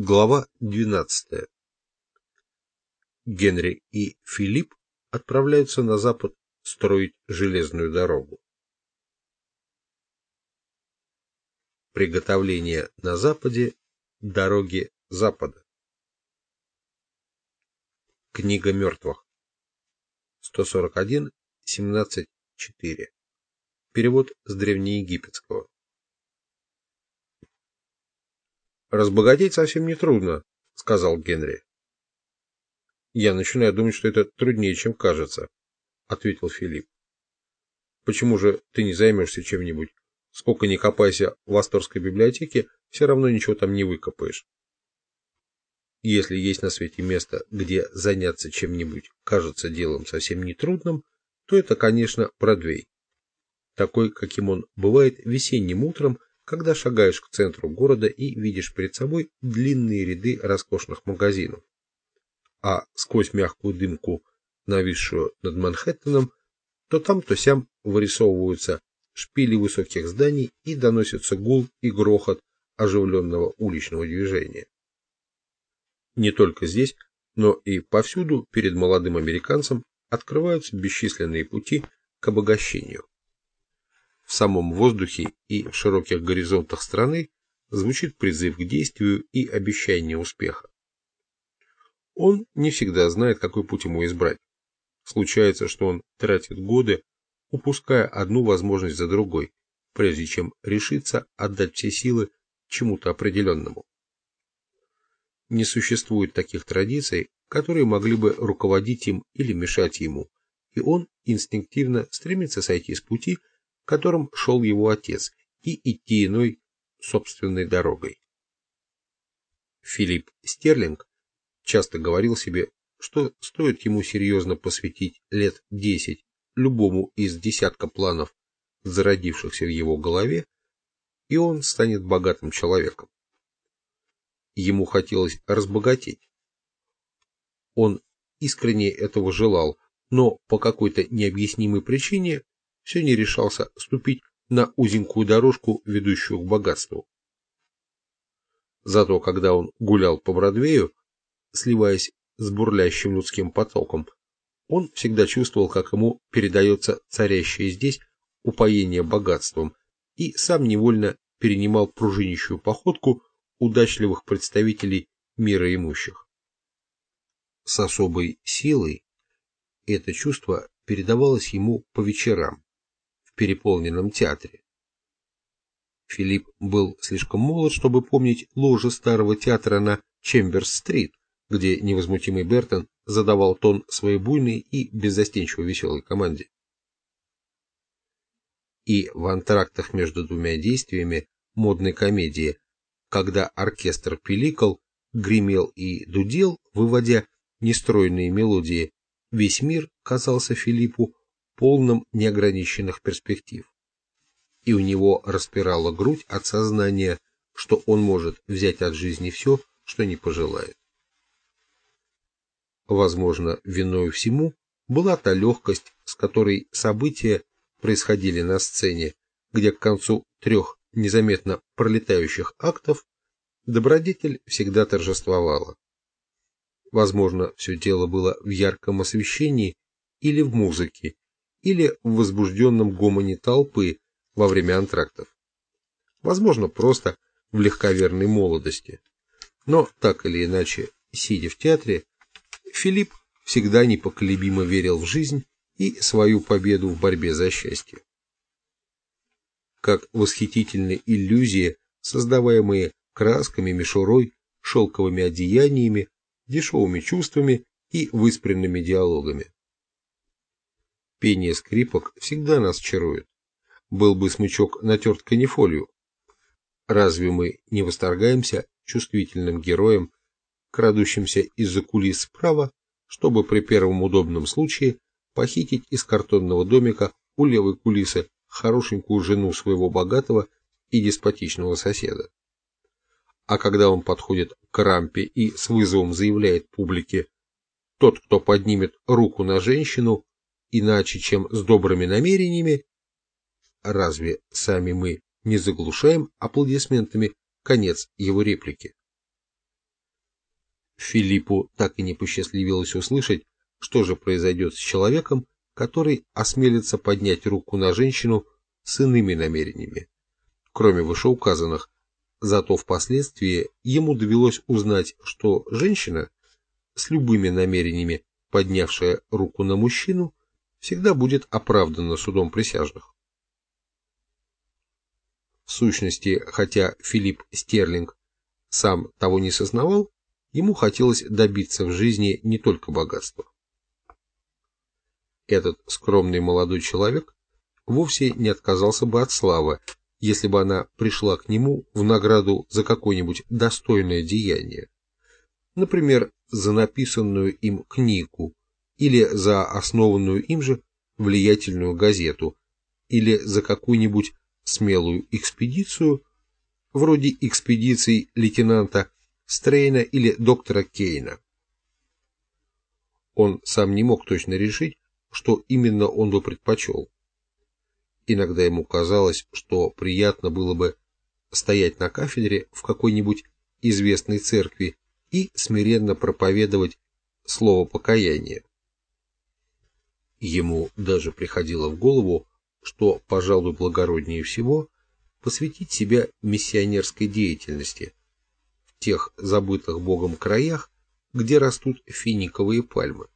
Глава 12. Генри и Филипп отправляются на запад строить железную дорогу. Приготовление на западе дороги запада. Книга мертвых. 141, 17, 4. Перевод с древнеегипетского. Разбогатеть совсем не трудно, сказал Генри. Я начинаю думать, что это труднее, чем кажется, ответил Филипп. Почему же ты не займешься чем-нибудь? Сколько ни копайся в Асторской библиотеке, все равно ничего там не выкопаешь. Если есть на свете место, где заняться чем-нибудь кажется делом совсем нетрудным, то это, конечно, Бродвей. Такой, каким он бывает весенним утром когда шагаешь к центру города и видишь перед собой длинные ряды роскошных магазинов. А сквозь мягкую дымку, нависшую над Манхэттеном, то там, то сям вырисовываются шпили высоких зданий и доносится гул и грохот оживленного уличного движения. Не только здесь, но и повсюду перед молодым американцем открываются бесчисленные пути к обогащению в самом воздухе и в широких горизонтах страны звучит призыв к действию и обещание успеха. Он не всегда знает, какой путь ему избрать. Случается, что он тратит годы, упуская одну возможность за другой, прежде чем решиться отдать все силы чему-то определенному. Не существует таких традиций, которые могли бы руководить им или мешать ему, и он инстинктивно стремится сойти с пути, которым шел его отец, и идти иной собственной дорогой. Филипп Стерлинг часто говорил себе, что стоит ему серьезно посвятить лет десять любому из десятка планов, зародившихся в его голове, и он станет богатым человеком. Ему хотелось разбогатеть. Он искренне этого желал, но по какой-то необъяснимой причине все не решался ступить на узенькую дорожку, ведущую к богатству. Зато когда он гулял по Бродвею, сливаясь с бурлящим людским потоком, он всегда чувствовал, как ему передается царящее здесь упоение богатством, и сам невольно перенимал пружинищую походку удачливых представителей мира имущих. С особой силой это чувство передавалось ему по вечерам, переполненном театре. Филипп был слишком молод, чтобы помнить ложи старого театра на Чемберс-стрит, где невозмутимый Бертон задавал тон своей буйной и беззастенчиво веселой команде. И в антрактах между двумя действиями модной комедии, когда оркестр пиликал, гремел и дудел, выводя нестройные мелодии, весь мир казался Филиппу полном неограниченных перспектив. И у него распирала грудь от сознания, что он может взять от жизни все, что не пожелает. Возможно, виною всему была та легкость, с которой события происходили на сцене, где к концу трех незаметно пролетающих актов добродетель всегда торжествовала. Возможно, все дело было в ярком освещении или в музыке, или в возбужденном гомоне толпы во время антрактов. Возможно, просто в легковерной молодости. Но, так или иначе, сидя в театре, Филипп всегда непоколебимо верил в жизнь и свою победу в борьбе за счастье. Как восхитительные иллюзии, создаваемые красками, мишурой, шелковыми одеяниями, дешевыми чувствами и выспренными диалогами. Пение скрипок всегда нас чарует. Был бы смычок натерт канифолью. Разве мы не восторгаемся чувствительным героем, крадущимся из-за кулис справа, чтобы при первом удобном случае похитить из картонного домика у левой кулисы хорошенькую жену своего богатого и деспотичного соседа. А когда он подходит к рампе и с вызовом заявляет публике «Тот, кто поднимет руку на женщину, иначе, чем с добрыми намерениями, разве сами мы не заглушаем аплодисментами конец его реплики? Филиппу так и не посчастливилось услышать, что же произойдет с человеком, который осмелится поднять руку на женщину с иными намерениями, кроме вышеуказанных. Зато впоследствии ему довелось узнать, что женщина, с любыми намерениями поднявшая руку на мужчину, всегда будет оправдана судом присяжных. В сущности, хотя Филипп Стерлинг сам того не сознавал, ему хотелось добиться в жизни не только богатства. Этот скромный молодой человек вовсе не отказался бы от славы, если бы она пришла к нему в награду за какое-нибудь достойное деяние. Например, за написанную им книгу, или за основанную им же влиятельную газету, или за какую-нибудь смелую экспедицию, вроде экспедиций лейтенанта Стрейна или доктора Кейна. Он сам не мог точно решить, что именно он бы предпочел. Иногда ему казалось, что приятно было бы стоять на кафедре в какой-нибудь известной церкви и смиренно проповедовать слово покаяния. Ему даже приходило в голову, что, пожалуй, благороднее всего посвятить себя миссионерской деятельности в тех забытых Богом краях, где растут финиковые пальмы,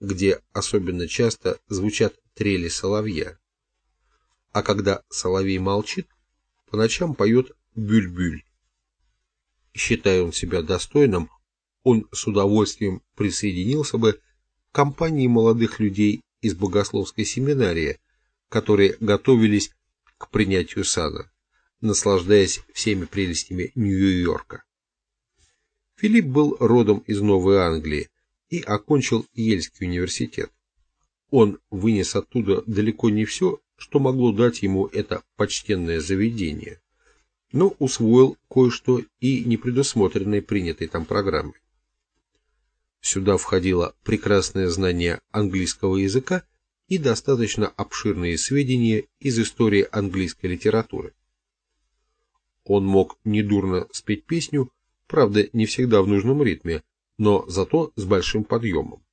где особенно часто звучат трели соловья. А когда соловей молчит, по ночам поет бюль-бюль. Считая он себя достойным, он с удовольствием присоединился бы компании молодых людей из богословской семинарии, которые готовились к принятию сада, наслаждаясь всеми прелестями Нью-Йорка. Филипп был родом из Новой Англии и окончил Ельский университет. Он вынес оттуда далеко не все, что могло дать ему это почтенное заведение но усвоил кое-что и непредусмотренной принятой там программой. Сюда входило прекрасное знание английского языка и достаточно обширные сведения из истории английской литературы. Он мог недурно спеть песню, правда, не всегда в нужном ритме, но зато с большим подъемом.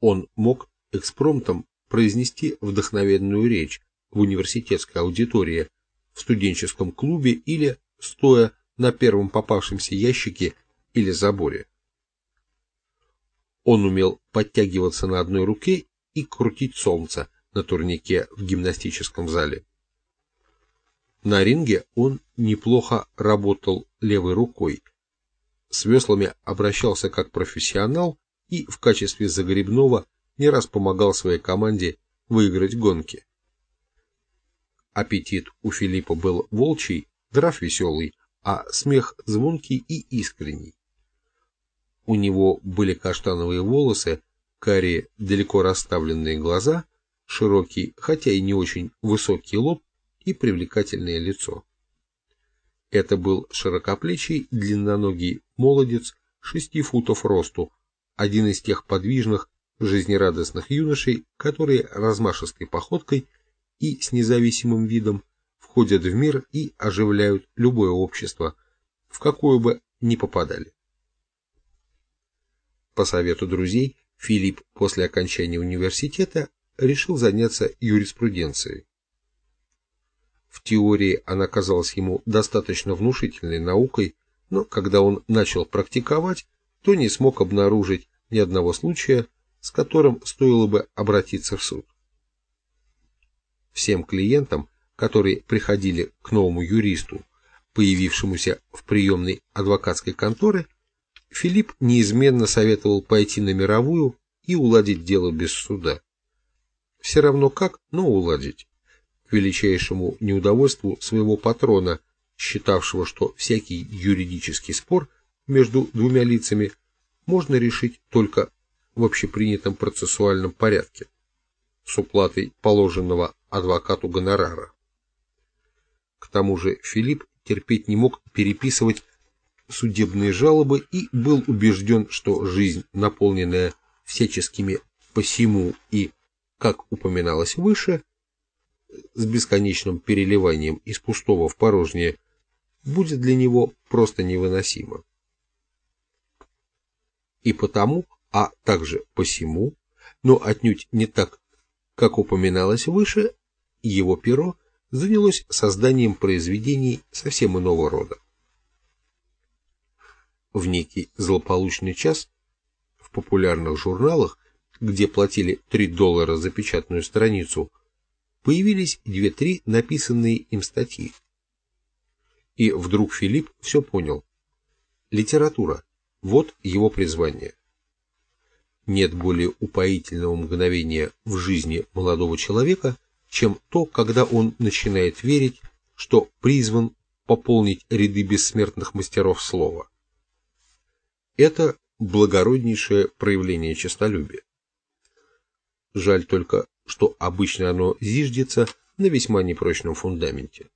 Он мог экспромтом произнести вдохновенную речь в университетской аудитории, в студенческом клубе или стоя на первом попавшемся ящике или заборе. Он умел подтягиваться на одной руке и крутить солнце на турнике в гимнастическом зале. На ринге он неплохо работал левой рукой, с веслами обращался как профессионал и в качестве загребного не раз помогал своей команде выиграть гонки. Аппетит у Филиппа был волчий, драв веселый, а смех звонкий и искренний. У него были каштановые волосы, карие, далеко расставленные глаза, широкий, хотя и не очень высокий лоб и привлекательное лицо. Это был широкоплечий, длинноногий молодец, шести футов росту, один из тех подвижных, жизнерадостных юношей, которые размашистой походкой – и с независимым видом входят в мир и оживляют любое общество, в какое бы ни попадали. По совету друзей, Филипп после окончания университета решил заняться юриспруденцией. В теории она казалась ему достаточно внушительной наукой, но когда он начал практиковать, то не смог обнаружить ни одного случая, с которым стоило бы обратиться в суд. Всем клиентам, которые приходили к новому юристу, появившемуся в приемной адвокатской конторы, Филипп неизменно советовал пойти на мировую и уладить дело без суда. Все равно как, но уладить. К величайшему неудовольствию своего патрона, считавшего, что всякий юридический спор между двумя лицами можно решить только в общепринятом процессуальном порядке с уплатой положенного адвокату гонорара. К тому же Филипп терпеть не мог переписывать судебные жалобы и был убежден, что жизнь, наполненная всяческими посему и, как упоминалось выше, с бесконечным переливанием из пустого в порожнее, будет для него просто невыносима. И потому, а также посему, но отнюдь не так, как упоминалось выше, его перо занялось созданием произведений совсем иного рода. В некий злополучный час в популярных журналах, где платили 3 доллара за печатную страницу, появились две-три написанные им статьи. И вдруг Филипп все понял. Литература – вот его призвание. Нет более упоительного мгновения в жизни молодого человека, чем то, когда он начинает верить, что призван пополнить ряды бессмертных мастеров слова. Это благороднейшее проявление честолюбия. Жаль только, что обычно оно зиждется на весьма непрочном фундаменте.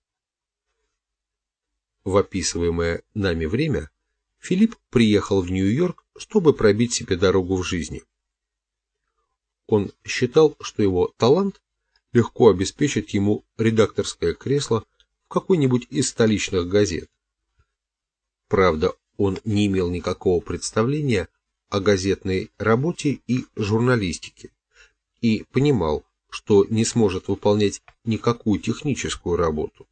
В описываемое нами время Филипп приехал в Нью-Йорк, чтобы пробить себе дорогу в жизни. Он считал, что его талант легко обеспечит ему редакторское кресло в какой-нибудь из столичных газет. Правда, он не имел никакого представления о газетной работе и журналистике и понимал, что не сможет выполнять никакую техническую работу.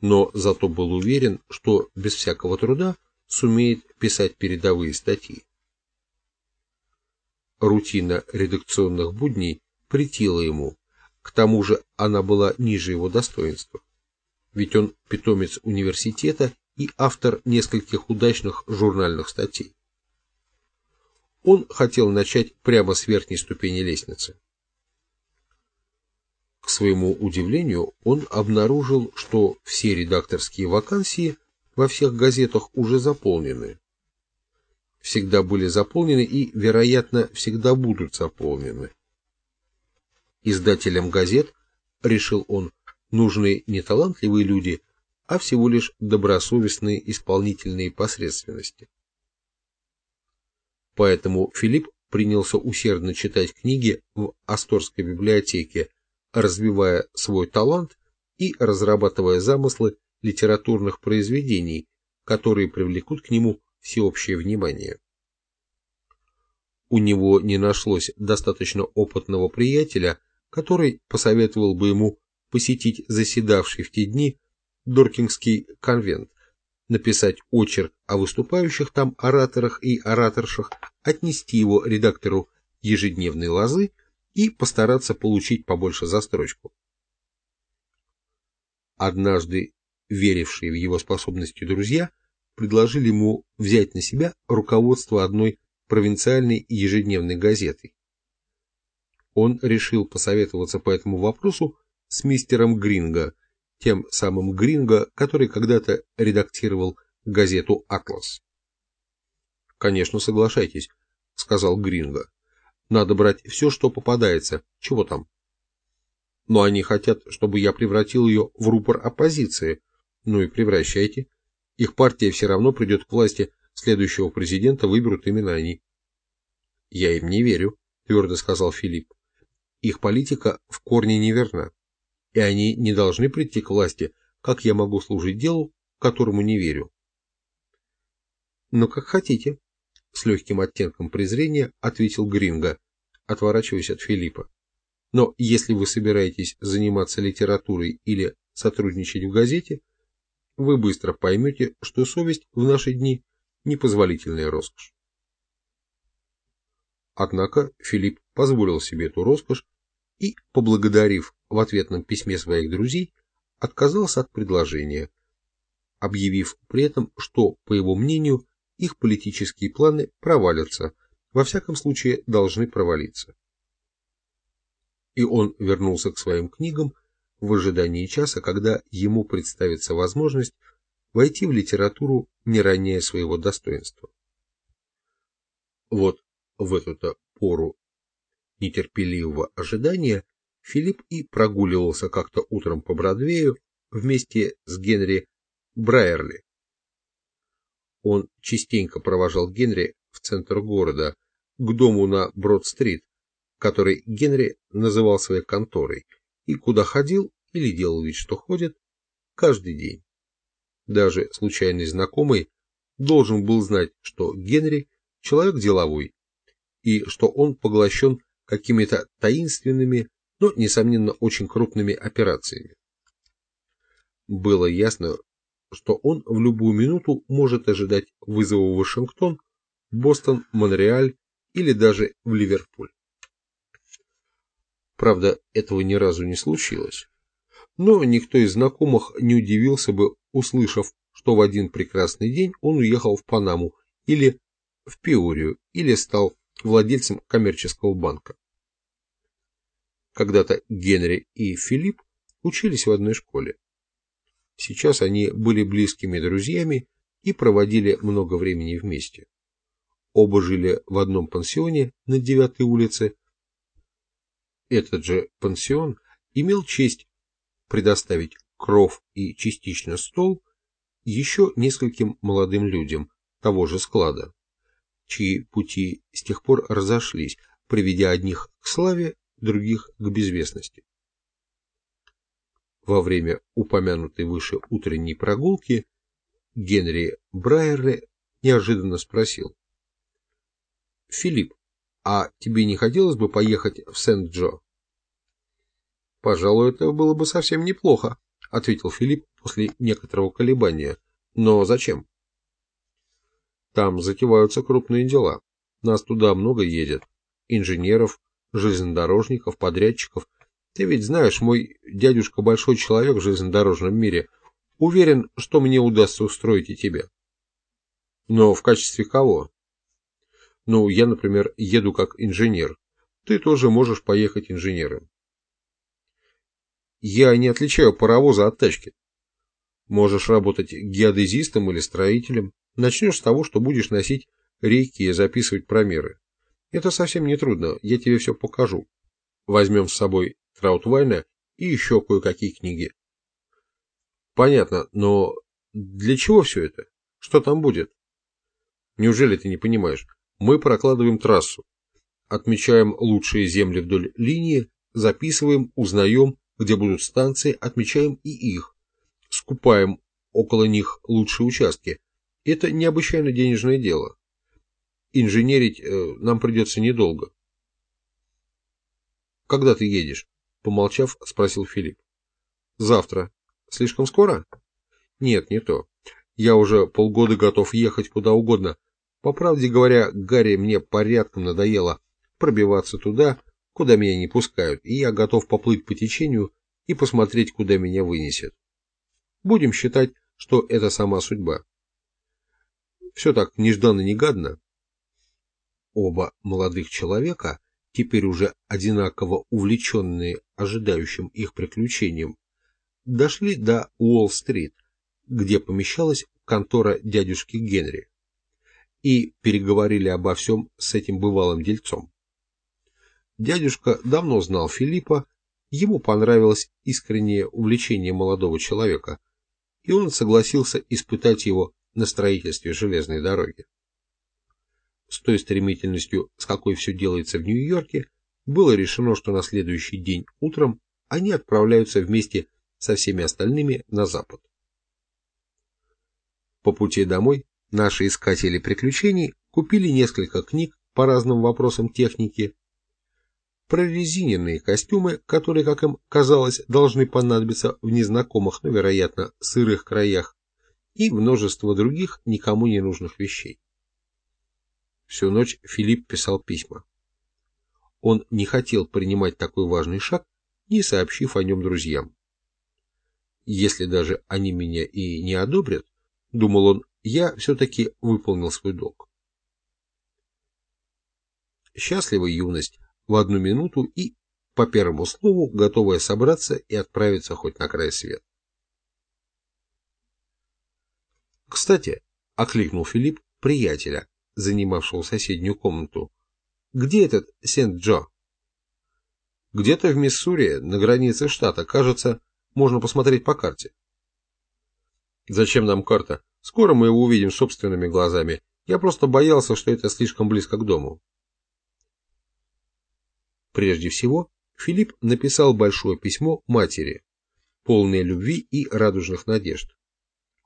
Но зато был уверен, что без всякого труда сумеет писать передовые статьи. Рутина редакционных будней претила ему, к тому же она была ниже его достоинства. Ведь он питомец университета и автор нескольких удачных журнальных статей. Он хотел начать прямо с верхней ступени лестницы. К своему удивлению, он обнаружил, что все редакторские вакансии во всех газетах уже заполнены. Всегда были заполнены и, вероятно, всегда будут заполнены. Издателям газет, решил он, нужны не талантливые люди, а всего лишь добросовестные исполнительные посредственности. Поэтому Филипп принялся усердно читать книги в Асторской библиотеке, развивая свой талант и разрабатывая замыслы литературных произведений, которые привлекут к нему всеобщее внимание. У него не нашлось достаточно опытного приятеля, который посоветовал бы ему посетить заседавший в те дни Доркингский конвент, написать очерк о выступающих там ораторах и ораторшах, отнести его редактору ежедневной лозы и постараться получить побольше за строчку. Однажды верившие в его способности друзья предложили ему взять на себя руководство одной провинциальной ежедневной газетой. Он решил посоветоваться по этому вопросу с мистером Гринго, тем самым Гринго, который когда-то редактировал газету «Атлас». «Конечно, соглашайтесь», — сказал Гринго. «Надо брать все, что попадается. Чего там?» «Но они хотят, чтобы я превратил ее в рупор оппозиции. Ну и превращайте. Их партия все равно придет к власти, следующего президента выберут именно они». «Я им не верю», — твердо сказал Филипп. «Их политика в корне неверна и они не должны прийти к власти, как я могу служить делу, которому не верю. Но как хотите, с легким оттенком презрения ответил Гринго, отворачиваясь от Филиппа. Но если вы собираетесь заниматься литературой или сотрудничать в газете, вы быстро поймете, что совесть в наши дни непозволительная роскошь. Однако Филипп позволил себе эту роскошь и, поблагодарив в ответном письме своих друзей, отказался от предложения, объявив при этом, что, по его мнению, их политические планы провалятся, во всяком случае должны провалиться. И он вернулся к своим книгам в ожидании часа, когда ему представится возможность войти в литературу, не роняя своего достоинства. Вот в эту-то пору нетерпеливого ожидания Филипп и прогуливался как-то утром по Бродвею вместе с Генри Брайерли. Он частенько провожал Генри в центр города, к дому на Брод-стрит, который Генри называл своей конторой, и куда ходил или делал вид, что ходит, каждый день. Даже случайный знакомый должен был знать, что Генри человек деловой, и что он поглощен какими-то таинственными, но, несомненно, очень крупными операциями. Было ясно, что он в любую минуту может ожидать вызова в Вашингтон, Бостон, Монреаль или даже в Ливерпуль. Правда, этого ни разу не случилось. Но никто из знакомых не удивился бы, услышав, что в один прекрасный день он уехал в Панаму или в Пиорию, или стал владельцем коммерческого банка. Когда-то Генри и Филипп учились в одной школе. Сейчас они были близкими друзьями и проводили много времени вместе. Оба жили в одном пансионе на девятой улице. Этот же пансион имел честь предоставить кров и частично стол еще нескольким молодым людям того же склада, чьи пути с тех пор разошлись, приведя одних к славе, других к безвестности. Во время упомянутой выше утренней прогулки Генри Брайерли неожиданно спросил. «Филипп, а тебе не хотелось бы поехать в Сент-Джо?» «Пожалуй, это было бы совсем неплохо», — ответил Филипп после некоторого колебания. «Но зачем?» «Там затеваются крупные дела. Нас туда много едет. Инженеров, железнодорожников, подрядчиков — ты ведь знаешь, мой дядюшка большой человек в железнодорожном мире. Уверен, что мне удастся устроить и тебя. Но в качестве кого? Ну, я, например, еду как инженер. Ты тоже можешь поехать инженером. Я не отличаю паровоза от тачки. Можешь работать геодезистом или строителем. Начнешь с того, что будешь носить рейки и записывать промеры. Это совсем не трудно, я тебе все покажу. Возьмем с собой Траутвайна и еще кое-какие книги. Понятно, но для чего все это? Что там будет? Неужели ты не понимаешь? Мы прокладываем трассу, отмечаем лучшие земли вдоль линии, записываем, узнаем, где будут станции, отмечаем и их, скупаем около них лучшие участки. Это необычайно денежное дело. Инженерить э, нам придется недолго. Когда ты едешь? Помолчав, спросил Филипп. Завтра. Слишком скоро? Нет, не то. Я уже полгода готов ехать куда угодно. По правде говоря, Гарри мне порядком надоело пробиваться туда, куда меня не пускают, и я готов поплыть по течению и посмотреть, куда меня вынесет. Будем считать, что это сама судьба. Все так нежданно-негадно. Оба молодых человека теперь уже одинаково увлеченные ожидающим их приключением, дошли до Уолл-стрит, где помещалась контора дядюшки Генри, и переговорили обо всем с этим бывалым дельцом. Дядюшка давно знал Филиппа, ему понравилось искреннее увлечение молодого человека, и он согласился испытать его на строительстве железной дороги с той стремительностью, с какой все делается в Нью-Йорке, было решено, что на следующий день утром они отправляются вместе со всеми остальными на запад. По пути домой наши искатели приключений купили несколько книг по разным вопросам техники, прорезиненные костюмы, которые, как им казалось, должны понадобиться в незнакомых, но, вероятно, сырых краях, и множество других никому не нужных вещей. Всю ночь Филипп писал письма. Он не хотел принимать такой важный шаг, не сообщив о нем друзьям. Если даже они меня и не одобрят, думал он, я все-таки выполнил свой долг. Счастливая юность в одну минуту и, по первому слову, готовая собраться и отправиться хоть на край света. Кстати, окликнул Филипп приятеля, занимавшего соседнюю комнату. «Где этот Сент-Джо?» «Где-то в Миссури, на границе штата. Кажется, можно посмотреть по карте». «Зачем нам карта? Скоро мы его увидим собственными глазами. Я просто боялся, что это слишком близко к дому». Прежде всего, Филипп написал большое письмо матери, полное любви и радужных надежд.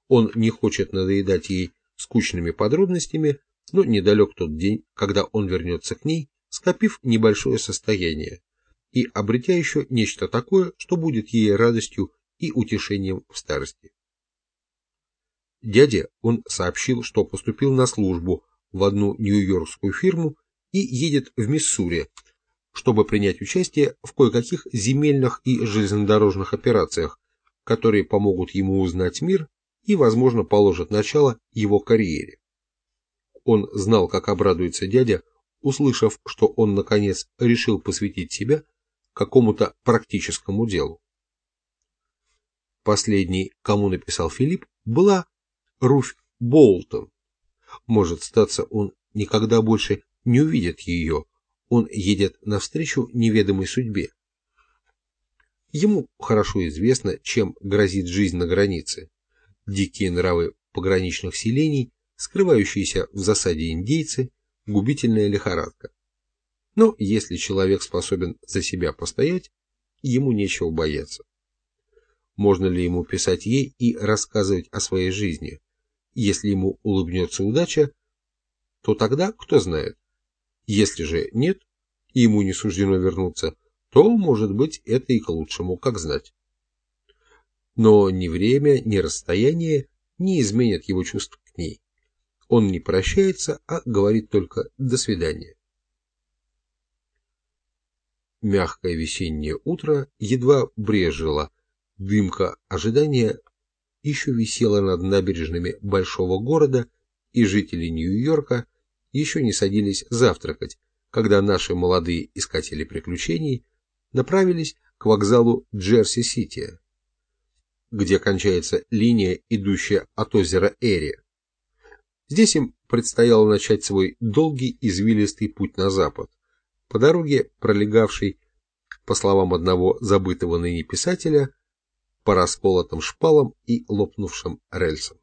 Он не хочет надоедать ей скучными подробностями, но недалек тот день, когда он вернется к ней, скопив небольшое состояние и обретя еще нечто такое, что будет ей радостью и утешением в старости. Дяде он сообщил, что поступил на службу в одну нью-йоркскую фирму и едет в Миссури, чтобы принять участие в кое-каких земельных и железнодорожных операциях, которые помогут ему узнать мир и, возможно, положат начало его карьере. Он знал, как обрадуется дядя, услышав, что он, наконец, решил посвятить себя какому-то практическому делу. Последний, кому написал Филипп, была Руфь Болтон. Может статься, он никогда больше не увидит ее, он едет навстречу неведомой судьбе. Ему хорошо известно, чем грозит жизнь на границе. Дикие нравы пограничных селений, скрывающиеся в засаде индейцы, губительная лихорадка. Но если человек способен за себя постоять, ему нечего бояться. Можно ли ему писать ей и рассказывать о своей жизни? Если ему улыбнется удача, то тогда кто знает. Если же нет, и ему не суждено вернуться, то, может быть, это и к лучшему, как знать. Но ни время, ни расстояние не изменят его чувств к ней. Он не прощается, а говорит только «до свидания». Мягкое весеннее утро едва брежило, дымка ожидания еще висела над набережными большого города, и жители Нью-Йорка еще не садились завтракать, когда наши молодые искатели приключений направились к вокзалу Джерси-Сити, где кончается линия, идущая от озера Эри. Здесь им предстояло начать свой долгий извилистый путь на запад, по дороге, пролегавшей, по словам одного забытого ныне писателя, по расколотым шпалам и лопнувшим рельсам.